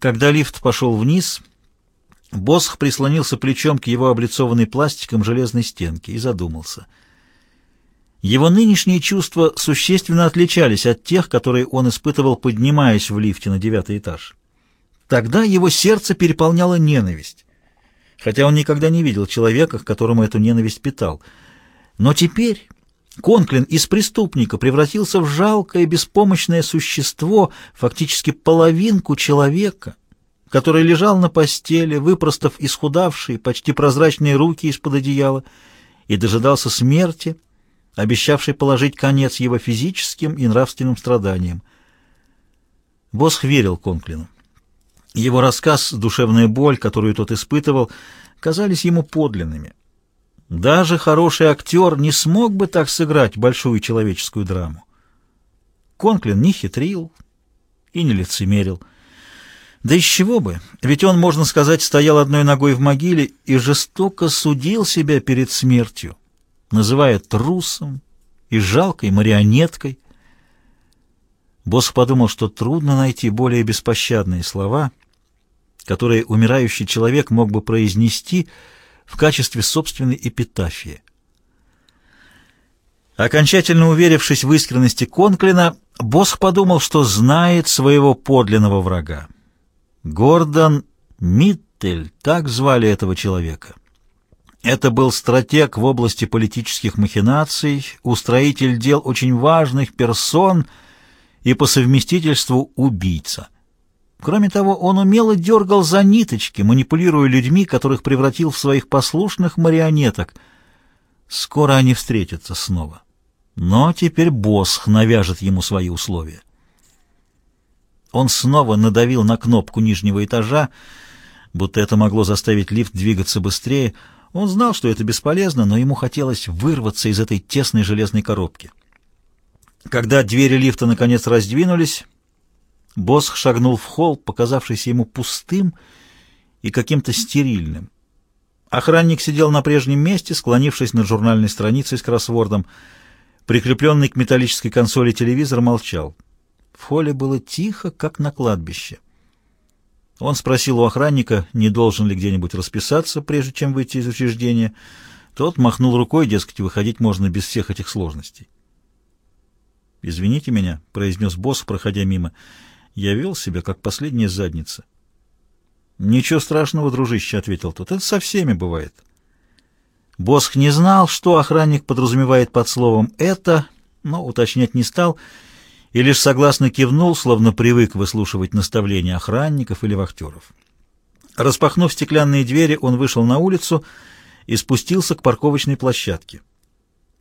Когда лифт пошел вниз, Босх прислонился плечом к его облицованной пластиком железной стенке и задумался. Его нынешние чувства существенно отличались от тех, которые он испытывал, поднимаясь в лифте на девятый этаж. Тогда его сердце переполняло ненависть, хотя он никогда не видел человека, к которому эту ненависть питал. Но теперь Конклин из преступника превратился в жалкое, беспомощное существо, фактически половинку человека, который лежал на постели, выпростав исхудавшие, почти прозрачные руки из-под одеяла, и дожидался смерти, обещавшей положить конец его физическим и нравственным страданиям. Босх верил Конклину. Его рассказ, душевная боль, которую тот испытывал, казались ему подлинными. Даже хороший актер не смог бы так сыграть большую человеческую драму. Конклин не хитрил и не лицемерил. Да из чего бы, ведь он, можно сказать, стоял одной ногой в могиле и жестоко судил себя перед смертью, называя трусом и жалкой марионеткой. Босс подумал, что трудно найти более беспощадные слова — которые умирающий человек мог бы произнести в качестве собственной эпитафии. Окончательно уверившись в искренности Конклина, Босх подумал, что знает своего подлинного врага. Гордон Миттель, так звали этого человека. Это был стратег в области политических махинаций, устроитель дел очень важных персон и по совместительству убийца. Кроме того, он умело дергал за ниточки, манипулируя людьми, которых превратил в своих послушных марионеток. Скоро они встретятся снова. Но теперь Босх навяжет ему свои условия. Он снова надавил на кнопку нижнего этажа, будто это могло заставить лифт двигаться быстрее. Он знал, что это бесполезно, но ему хотелось вырваться из этой тесной железной коробки. Когда двери лифта наконец раздвинулись, Босх шагнул в холл, показавшийся ему пустым и каким-то стерильным. Охранник сидел на прежнем месте, склонившись над журнальной страницей с кроссвордом. Прикрепленный к металлической консоли телевизор молчал. В холле было тихо, как на кладбище. Он спросил у охранника, не должен ли где-нибудь расписаться, прежде чем выйти из учреждения. Тот махнул рукой, дескать, выходить можно без всех этих сложностей. «Извините меня», — произнес босс, проходя мимо, — я вел себя, как последняя задница. «Ничего страшного, дружище», — ответил тот. «Это со всеми бывает». Босх не знал, что охранник подразумевает под словом «это», но уточнять не стал и лишь согласно кивнул, словно привык выслушивать наставления охранников или вахтеров. Распахнув стеклянные двери, он вышел на улицу и спустился к парковочной площадке.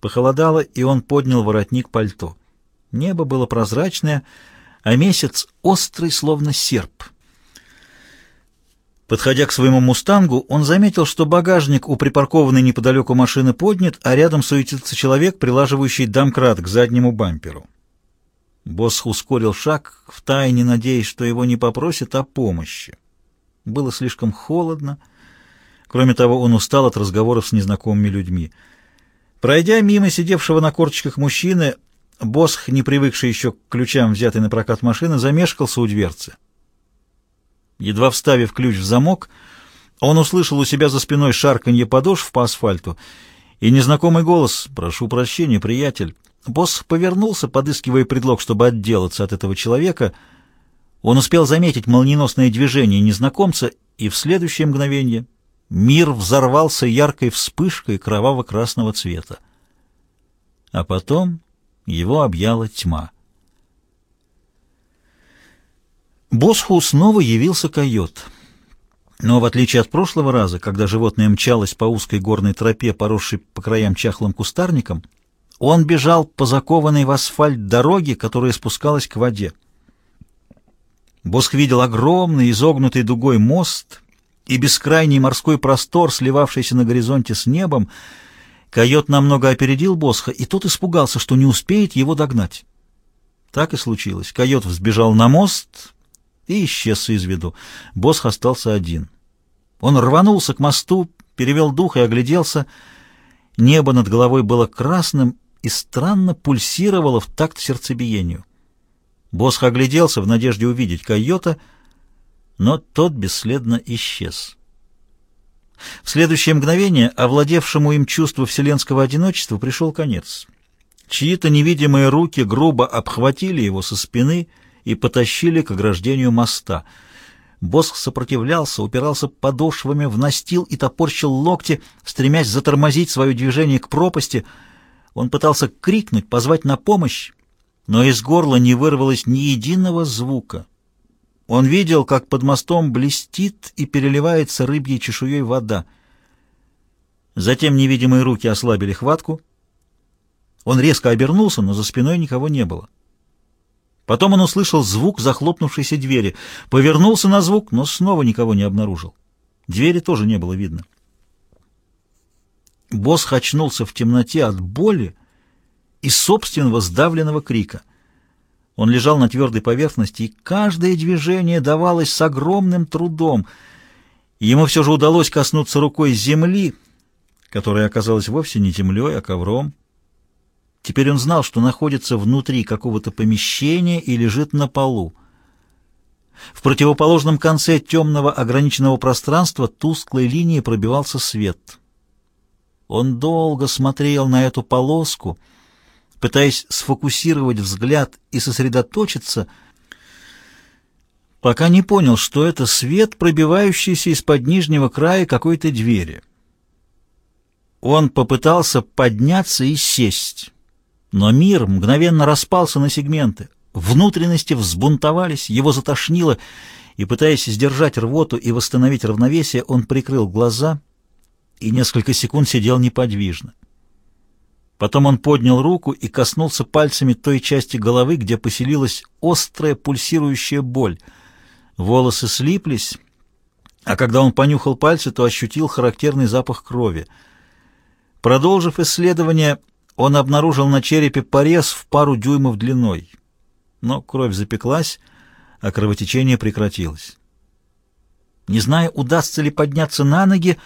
Похолодало, и он поднял воротник пальто. Небо было прозрачное, а месяц острый, словно серп. Подходя к своему «Мустангу», он заметил, что багажник у припаркованной неподалеку машины поднят, а рядом суетится человек, прилаживающий домкрат к заднему бамперу. Босс ускорил шаг, втайне надеясь, что его не попросят о помощи. Было слишком холодно. Кроме того, он устал от разговоров с незнакомыми людьми. Пройдя мимо сидевшего на корточках мужчины, Босх, не привыкший еще к ключам, взятой на прокат машины, замешкался у дверцы. Едва вставив ключ в замок, он услышал у себя за спиной шарканье подошв по асфальту и незнакомый голос «Прошу прощения, приятель». Босс повернулся, подыскивая предлог, чтобы отделаться от этого человека. Он успел заметить молниеносное движение незнакомца, и в следующее мгновение мир взорвался яркой вспышкой кроваво-красного цвета. А потом его объяла тьма. Босху снова явился койот. Но в отличие от прошлого раза, когда животное мчалось по узкой горной тропе, поросшей по краям чахлым кустарником, он бежал по закованной в асфальт дороге, которая спускалась к воде. Босх видел огромный изогнутый дугой мост и бескрайний морской простор, сливавшийся на горизонте с небом, Койот намного опередил Босха, и тот испугался, что не успеет его догнать. Так и случилось. Койот взбежал на мост и исчез из виду. Босх остался один. Он рванулся к мосту, перевел дух и огляделся. Небо над головой было красным и странно пульсировало в такт сердцебиению. Босх огляделся в надежде увидеть койота, но тот бесследно исчез. В следующее мгновение овладевшему им чувству вселенского одиночества пришел конец. Чьи-то невидимые руки грубо обхватили его со спины и потащили к ограждению моста. Босх сопротивлялся, упирался подошвами в настил и топорщил локти, стремясь затормозить свое движение к пропасти. Он пытался крикнуть, позвать на помощь, но из горла не вырвалось ни единого звука. Он видел, как под мостом блестит и переливается рыбьей чешуей вода. Затем невидимые руки ослабили хватку. Он резко обернулся, но за спиной никого не было. Потом он услышал звук захлопнувшейся двери, повернулся на звук, но снова никого не обнаружил. Двери тоже не было видно. Босс очнулся в темноте от боли и собственного сдавленного крика — он лежал на твердой поверхности, и каждое движение давалось с огромным трудом. Ему все же удалось коснуться рукой земли, которая оказалась вовсе не землей, а ковром. Теперь он знал, что находится внутри какого-то помещения и лежит на полу. В противоположном конце темного ограниченного пространства тусклой линией пробивался свет. Он долго смотрел на эту полоску — пытаясь сфокусировать взгляд и сосредоточиться, пока не понял, что это свет, пробивающийся из-под нижнего края какой-то двери. Он попытался подняться и сесть, но мир мгновенно распался на сегменты. Внутренности взбунтовались, его затошнило, и, пытаясь сдержать рвоту и восстановить равновесие, он прикрыл глаза и несколько секунд сидел неподвижно. Потом он поднял руку и коснулся пальцами той части головы, где поселилась острая пульсирующая боль. Волосы слиплись, а когда он понюхал пальцы, то ощутил характерный запах крови. Продолжив исследование, он обнаружил на черепе порез в пару дюймов длиной. Но кровь запеклась, а кровотечение прекратилось. Не зная, удастся ли подняться на ноги,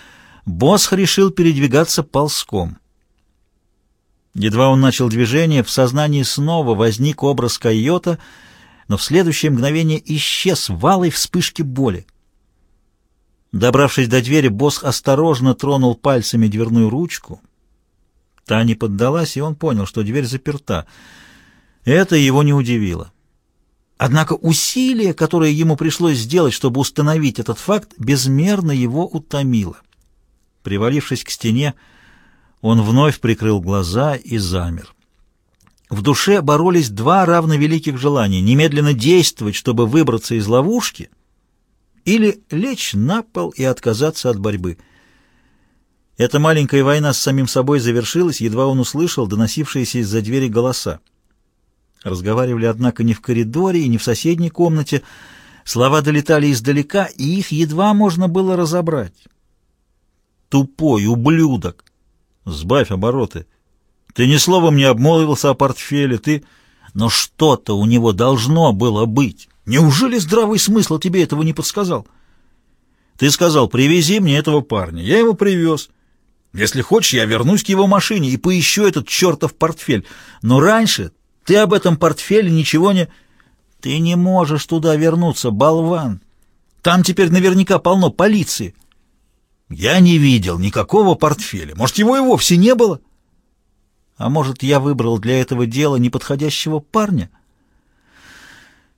Босх решил передвигаться ползком. Едва он начал движение, в сознании снова возник образ койота, но в следующее мгновение исчез в алой вспышке боли. Добравшись до двери, босс осторожно тронул пальцами дверную ручку. Та не поддалась, и он понял, что дверь заперта. Это его не удивило. Однако усилие, которое ему пришлось сделать, чтобы установить этот факт, безмерно его утомило. Привалившись к стене, он вновь прикрыл глаза и замер. В душе боролись два равновеликих желания — немедленно действовать, чтобы выбраться из ловушки, или лечь на пол и отказаться от борьбы. Эта маленькая война с самим собой завершилась, едва он услышал доносившиеся из-за двери голоса. Разговаривали, однако, не в коридоре и не в соседней комнате. Слова долетали издалека, и их едва можно было разобрать. «Тупой ублюдок! Сбавь обороты. Ты ни словом не обмолвился о портфеле, ты... Но что-то у него должно было быть. Неужели здравый смысл тебе этого не подсказал? Ты сказал, привези мне этого парня. Я его привез. Если хочешь, я вернусь к его машине и поищу этот чертов портфель. Но раньше ты об этом портфеле ничего не... Ты не можешь туда вернуться, болван. Там теперь наверняка полно полиции. Я не видел никакого портфеля. Может, его и вовсе не было? А может, я выбрал для этого дела неподходящего парня?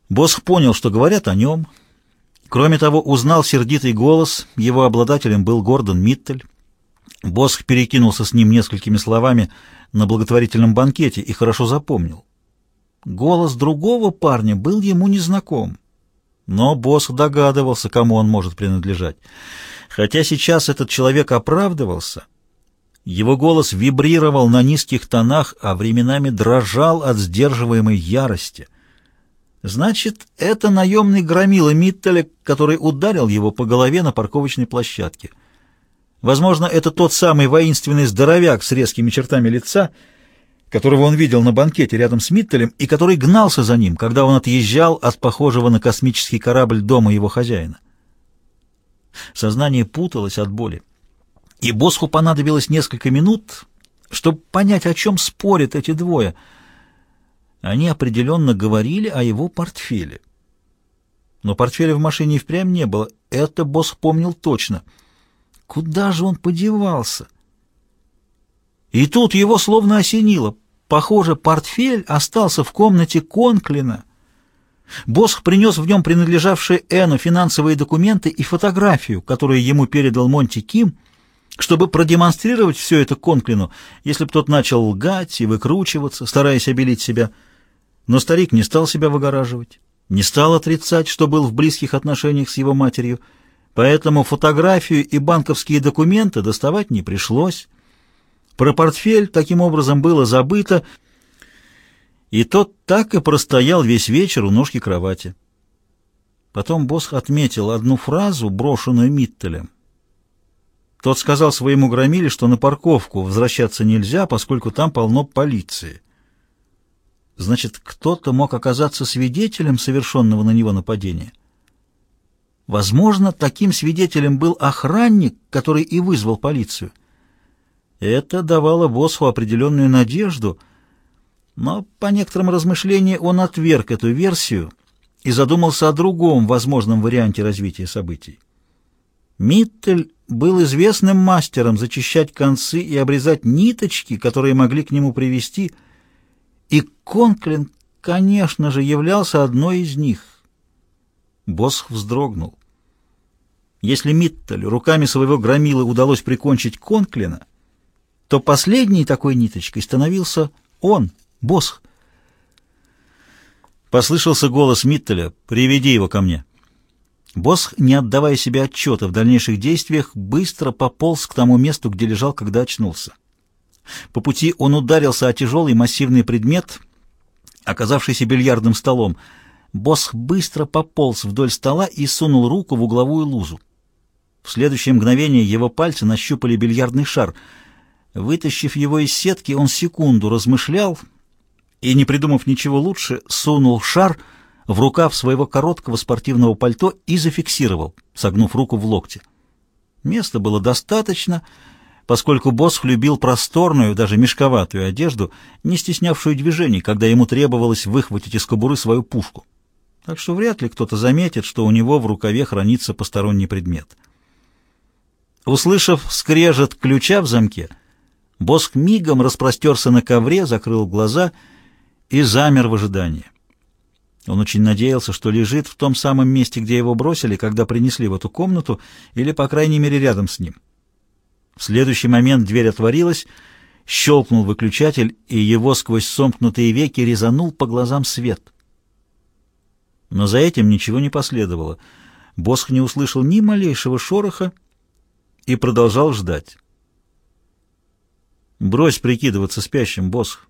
Босх понял, что говорят о нем. Кроме того, узнал сердитый голос. Его обладателем был Гордон Миттель. Босх перекинулся с ним несколькими словами на благотворительном банкете и хорошо запомнил. Голос другого парня был ему незнаком, но Босх догадывался, кому он может принадлежать. Хотя сейчас этот человек оправдывался, его голос вибрировал на низких тонах, а временами дрожал от сдерживаемой ярости. Значит, это наемный громила Миттеля, который ударил его по голове на парковочной площадке. Возможно, это тот самый воинственный здоровяк с резкими чертами лица, которого он видел на банкете рядом с Миттелем и который гнался за ним, когда он отъезжал от похожего на космический корабль дома его хозяина. Сознание путалось от боли. И Босху понадобилось несколько минут, чтобы понять, о чем спорят эти двое. Они определенно говорили о его портфеле. Но портфеля в машине и впрямь не было. Это босс помнил точно. Куда же он подевался? И тут его словно осенило. Похоже, портфель остался в комнате Конклина. Босх принес в нем принадлежавшие Эну финансовые документы и фотографию, которую ему передал Монти Ким, чтобы продемонстрировать все это Конклину, если бы тот начал лгать и выкручиваться, стараясь обелить себя. Но старик не стал себя выгораживать, не стал отрицать, что был в близких отношениях с его матерью, поэтому фотографию и банковские документы доставать не пришлось. Про портфель таким образом было забыто, и тот так и простоял весь вечер у ножки кровати. Потом Босх отметил одну фразу, брошенную Миттелем. Тот сказал своему громиле, что на парковку возвращаться нельзя, поскольку там полно полиции. Значит, кто-то мог оказаться свидетелем совершенного на него нападения. Возможно, таким свидетелем был охранник, который и вызвал полицию. Это давало Босху определенную надежду — но по некоторым размышлениям он отверг эту версию и задумался о другом возможном варианте развития событий. Миттель был известным мастером зачищать концы и обрезать ниточки, которые могли к нему привести, и Конклин, конечно же, являлся одной из них. Босх вздрогнул. Если Миттель руками своего громила удалось прикончить Конклина, то последней такой ниточкой становился он — Босх!» Послышался голос Миттеля. «Приведи его ко мне». Босх, не отдавая себе отчета в дальнейших действиях, быстро пополз к тому месту, где лежал, когда очнулся. По пути он ударился о тяжелый массивный предмет, оказавшийся бильярдным столом. Босх быстро пополз вдоль стола и сунул руку в угловую лузу. В следующее мгновение его пальцы нащупали бильярдный шар. Вытащив его из сетки, он секунду размышлял — и, не придумав ничего лучше, сунул шар в рукав своего короткого спортивного пальто и зафиксировал, согнув руку в локте. Места было достаточно, поскольку Босх любил просторную, даже мешковатую одежду, не стеснявшую движений, когда ему требовалось выхватить из кобуры свою пушку. Так что вряд ли кто-то заметит, что у него в рукаве хранится посторонний предмет. Услышав скрежет ключа в замке, Босх мигом распростерся на ковре, закрыл глаза и, и замер в ожидании. Он очень надеялся, что лежит в том самом месте, где его бросили, когда принесли в эту комнату, или, по крайней мере, рядом с ним. В следующий момент дверь отворилась, щелкнул выключатель, и его сквозь сомкнутые веки резанул по глазам свет. Но за этим ничего не последовало. Босх не услышал ни малейшего шороха и продолжал ждать. «Брось прикидываться спящим, Босх. —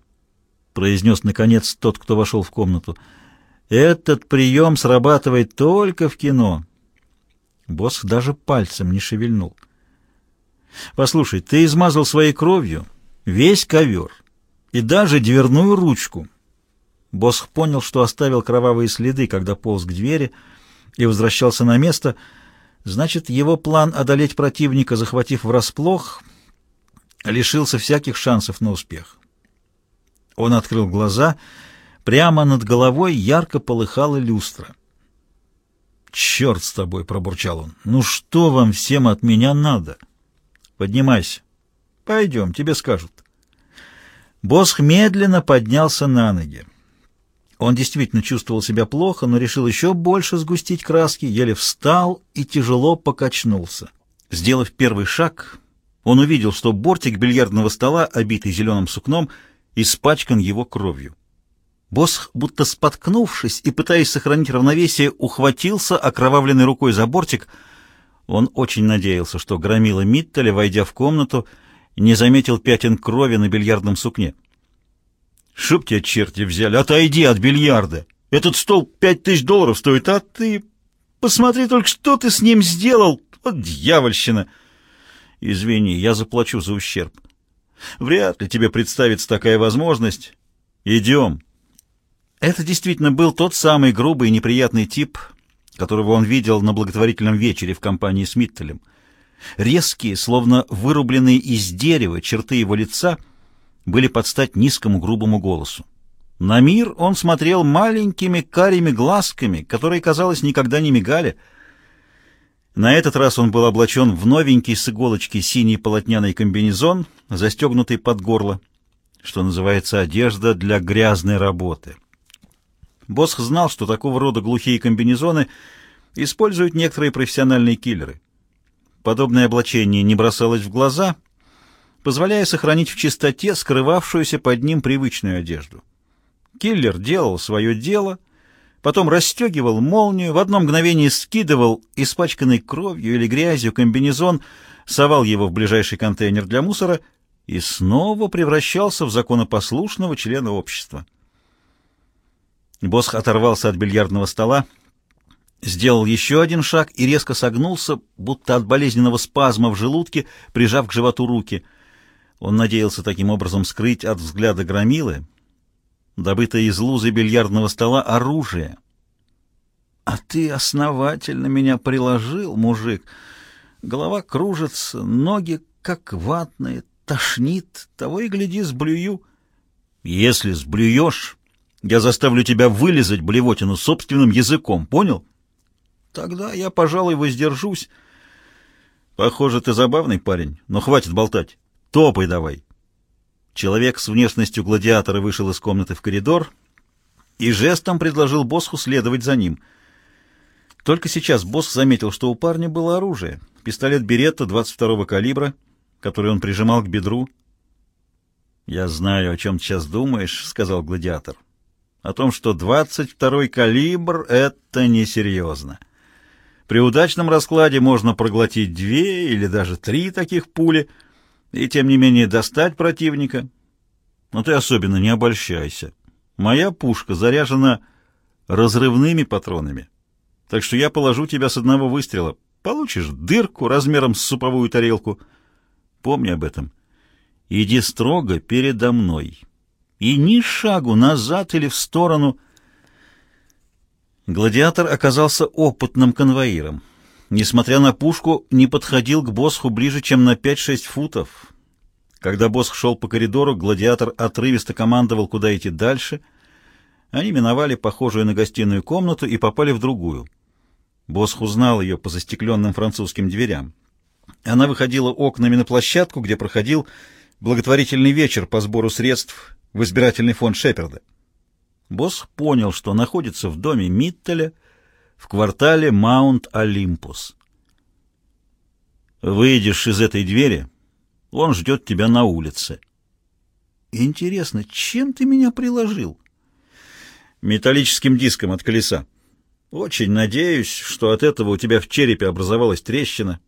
произнес, наконец, тот, кто вошел в комнату. «Этот прием срабатывает только в кино». Босс даже пальцем не шевельнул. «Послушай, ты измазал своей кровью весь ковер и даже дверную ручку». Босс понял, что оставил кровавые следы, когда полз к двери и возвращался на место. Значит, его план одолеть противника, захватив врасплох, лишился всяких шансов на успех. Он открыл глаза. Прямо над головой ярко полыхала люстра. «Черт с тобой!» — пробурчал он. «Ну что вам всем от меня надо? Поднимайся. Пойдем, тебе скажут». Босх медленно поднялся на ноги. Он действительно чувствовал себя плохо, но решил еще больше сгустить краски, еле встал и тяжело покачнулся. Сделав первый шаг, он увидел, что бортик бильярдного стола, обитый зеленым сукном, — испачкан его кровью. Босх, будто споткнувшись и пытаясь сохранить равновесие, ухватился окровавленной рукой за бортик. Он очень надеялся, что громила Миттеля, войдя в комнату, не заметил пятен крови на бильярдном сукне. «Чтоб тебя черти взяли! Отойди от бильярда! Этот стол пять тысяч долларов стоит, а ты... Посмотри только, что ты с ним сделал! Вот дьявольщина!» «Извини, я заплачу за ущерб». Вряд ли тебе представится такая возможность. Идем. Это действительно был тот самый грубый и неприятный тип, которого он видел на благотворительном вечере в компании с Миттелем. Резкие, словно вырубленные из дерева, черты его лица были под стать низкому грубому голосу. На мир он смотрел маленькими карими глазками, которые, казалось, никогда не мигали. На этот раз он был облачен в новенький с иголочки синий полотняный комбинезон, застегнутый под горло, что называется одежда для грязной работы. Босх знал, что такого рода глухие комбинезоны используют некоторые профессиональные киллеры. Подобное облачение не бросалось в глаза, позволяя сохранить в чистоте скрывавшуюся под ним привычную одежду. Киллер делал свое дело, потом расстегивал молнию, в одно мгновение скидывал испачканный кровью или грязью комбинезон, совал его в ближайший контейнер для мусора и снова превращался в законопослушного члена общества. Босх оторвался от бильярдного стола, сделал еще один шаг и резко согнулся, будто от болезненного спазма в желудке, прижав к животу руки. Он надеялся таким образом скрыть от взгляда громилы, добытое из лузы бильярдного стола, оружие. «А ты основательно меня приложил, мужик. Голова кружится, ноги как ватные, тошнит, того и гляди, сблюю». «Если сблюешь...» Я заставлю тебя вылезать блевотину собственным языком, понял? Тогда я, пожалуй, воздержусь. Похоже, ты забавный парень, но хватит болтать. Топай давай. Человек с внешностью гладиатора вышел из комнаты в коридор и жестом предложил Босху следовать за ним. Только сейчас Босх заметил, что у парня было оружие. Пистолет Беретта 22-го калибра, который он прижимал к бедру. «Я знаю, о чем ты сейчас думаешь», — сказал гладиатор о том, что 22-й калибр — это несерьезно. При удачном раскладе можно проглотить две или даже три таких пули и, тем не менее, достать противника. Но ты особенно не обольщайся. Моя пушка заряжена разрывными патронами, так что я положу тебя с одного выстрела. Получишь дырку размером с суповую тарелку. Помни об этом. Иди строго передо мной» и ни шагу назад или в сторону. Гладиатор оказался опытным конвоиром. Несмотря на пушку, не подходил к Босху ближе, чем на 5-6 футов. Когда Босх шел по коридору, гладиатор отрывисто командовал, куда идти дальше. Они миновали похожую на гостиную комнату и попали в другую. Босх узнал ее по застекленным французским дверям. Она выходила окнами на площадку, где проходил благотворительный вечер по сбору средств в избирательный фонд Шеперда. Босс понял, что находится в доме Миттеля в квартале Маунт-Олимпус. Выйдешь из этой двери, он ждет тебя на улице. Интересно, чем ты меня приложил? Металлическим диском от колеса. Очень надеюсь, что от этого у тебя в черепе образовалась трещина.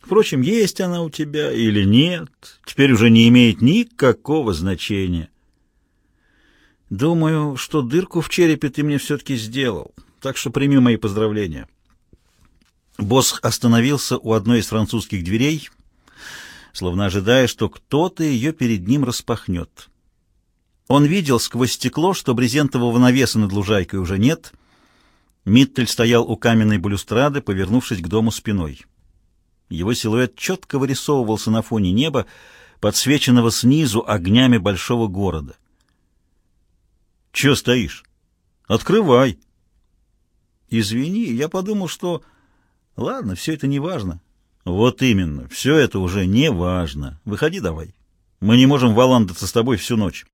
Впрочем, есть она у тебя или нет, теперь уже не имеет никакого значения. Думаю, что дырку в черепе ты мне все-таки сделал, так что прими мои поздравления. Босс остановился у одной из французских дверей, словно ожидая, что кто-то ее перед ним распахнет. Он видел сквозь стекло, что брезентового навеса над лужайкой уже нет. Миттель стоял у каменной балюстрады, повернувшись к дому спиной. Его силуэт четко вырисовывался на фоне неба, подсвеченного снизу огнями большого города. Чего стоишь? Открывай. Извини, я подумал, что... Ладно, все это не важно. Вот именно, все это уже не важно. Выходи давай. Мы не можем валандаться с тобой всю ночь.